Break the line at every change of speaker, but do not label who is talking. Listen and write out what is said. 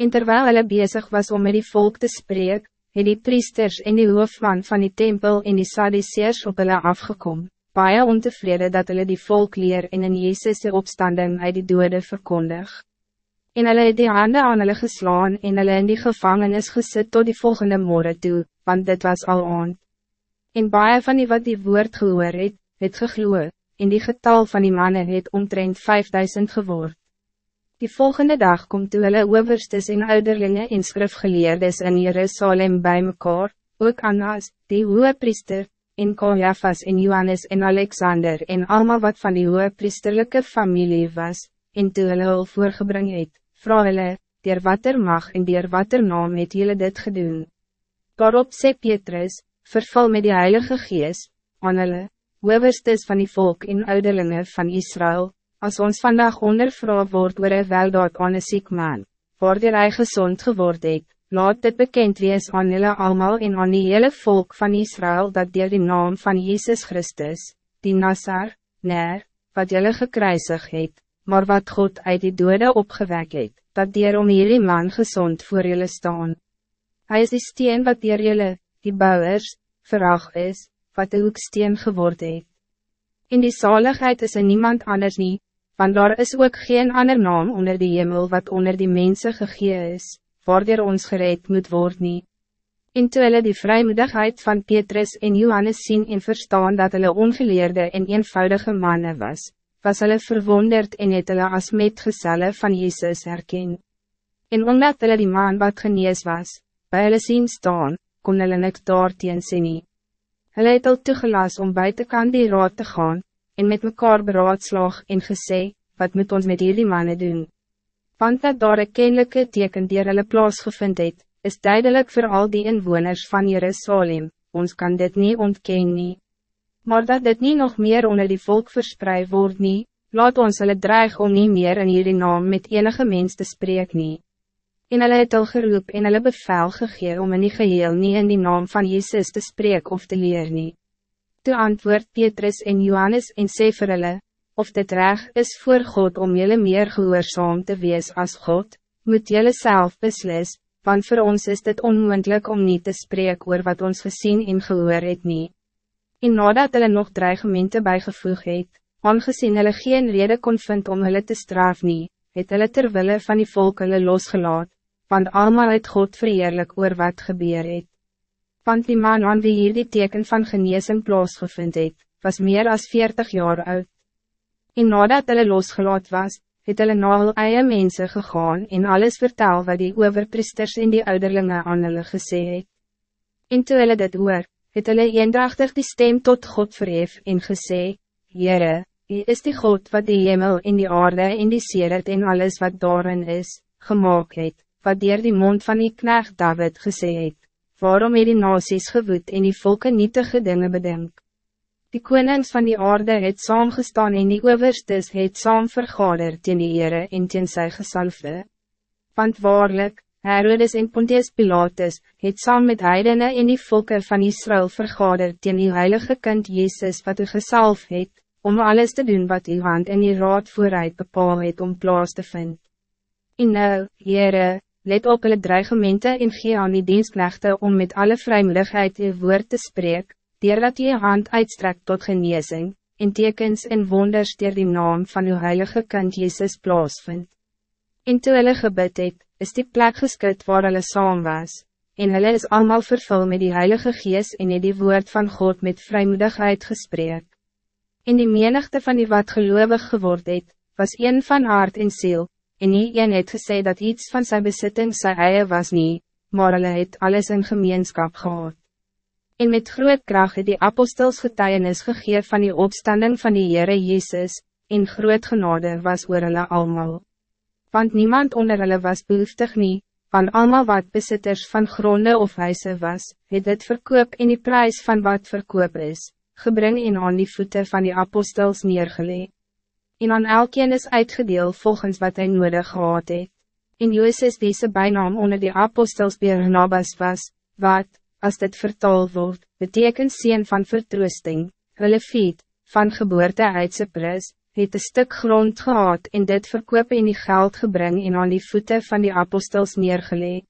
En terwijl hulle bezig was om met die volk te spreken, het die priesters en die hoofman van die tempel en die Sadduceers op hulle afgekom, baie ontevreden dat hulle die volk leer en in Jezus' opstanding uit die dode verkondig. En hulle het die hande aan hulle geslaan en hulle in die gevangenis gesit tot die volgende morgen toe, want dit was al aand. En baie van die wat die woord gehoor het, het gegloe, en die getal van die mannen het omtrent 5000 geword. Die volgende dag komt toe hulle overstes en ouderlinge en skrifgeleerdes in Jerusalem bij mekaar, ook Annas, die hoge priester, en Kaljafas en Johannes en Alexander en allemaal wat van die hoge priesterlijke familie was, en toe hulle hul voorgebring het, vraag hulle, dier wat er mag en dier wat er naam het julle dit gedoen. Daarop sê Petrus, vervul met die Heilige Gees, aan hulle, van die volk en ouderlinge van Israël, Als ons vandaag ondervrouw wordt oor een weldaad aan een ziek man, worden hij gezond geworden het, laat dit bekend wees aan jullie allemaal en aan die hele volk van Israël dat dier die naam van Jezus Christus, die Nassar, Ner, wat jullie gekruisig het, maar wat God uit die dode opgewek het, dat dier om jullie man gezond voor jullie staan. Hij is die steen wat dier jullie, die bouwers, verag is, wat de hoeksteen geworden het. In die zaligheid is er niemand anders niet, want daar is ook geen ander naam onder die hemel wat onder die mensen gegee is, waardoor ons gereed moet worden. En toe hulle die vrijmoedigheid van Petrus en Johannes zien en verstaan dat hulle ongeleerde en eenvoudige mannen was, was hulle verwonderd en het hulle as metgezelle van Jezus herken. En omdat hulle die man wat genees was, bij hulle zien staan, kon hulle nik daar teen sê nie. Hulle het al toegelas om buiten kan die raad te gaan, en met mekaar beraadslag en gesê, wat moet ons met hierdie mannen doen? Want dat daar een kennelijke teken dier hulle plaasgevind het, is duidelijk voor al die inwoners van Jerusalem, ons kan dit niet ontkennen. nie. Maar dat dit niet nog meer onder die volk verspreid wordt nie, laat ons hulle dreig om niet meer in hierdie naam met enige mens te spreken. nie. En hulle het al geroep en hulle bevel gegee om in die geheel nie in die naam van Jezus te spreken of te leer nie. Toe antwoord Petrus en Johannes en sê vir hulle, of dit reg is voor God om jullie meer gehoorzaam te wees als God, moet jullie zelf beslis, want voor ons is dit onmogelijk om niet te spreken oor wat ons gezien en gehoor het nie. En nadat hulle nog dreigemente bijgevoeg het, aangezien hulle geen reden kon vind om hulle te straf nie, het hulle terwille van die volk hulle losgelaat, want allemaal het God verheerlijk oor wat gebeur het want die man aan wie hier die teken van geneesing plaasgevind het, was meer als 40 jaar oud. En nadat hulle losgelaat was, het hulle na hul eie mense gegaan en alles vertel wat die overpriesters en die ouderlinge aan hulle gesê het. En toe hulle dit hoor, het hulle eendrachtig die stem tot God verhef en gesê, Heere, Hy is die God wat die hemel en die aarde en die seeret en alles wat daarin is, gemaakt het, wat dier die mond van die knecht David gesê het waarom het die nasies gewoed en die volken nietige dingen bedenk. Die konings van die aarde het saamgestaan en die overstes het saam vergader teen die Heere en teen sy gesalfde. Want waarlik, Herodes en Pontius Pilatus het saam met heidene en die volken van Israël vergader teen die heilige kind Jezus wat u gesalf het, om alles te doen wat uw hand in die raad vooruit bepaal het om plaats te vinden. En nou, Heere, let op hulle dreigemente en gee aan die dienstknechte om met alle vrijmoedigheid je woord te dier dat je hand uitstrekt tot genezing, en tekens en wonders dier die naam van uw heilige kind Jezus plaasvind. En toe hulle gebid het, is die plek geskut waar hulle saam was, en hulle is allemaal vervul met die heilige gees en het die woord van God met vrijmoedigheid gesprek. In die menigte van die wat gelovig geword het, was een van hart en ziel, en nie een het gesê dat iets van zijn bezitting sy eie was nie, maar hulle het alles in gemeenskap gehad. En met groot kracht het die apostels getuienis gegeven van die opstanding van die Heere Jezus, en groot genade was oor hulle almal. Want niemand onder hulle was behoeftig nie, van allemaal wat bezitters van gronde of huise was, het dit verkoop in die prijs van wat verkoop is, gebring in aan die voeten van die apostels neergelegd en aan elkeen is uitgedeel volgens wat hij nodig gehad het. En Joos deze bijnaam onder de apostels Bernabas was, wat, als dit vertaal wordt, betekent zien van vertroosting, relefiet, van geboorte uit Cyprus, het een stuk grond gehad en dit verkoop en die geld gebring en aan die voeten van die apostels neergelegd.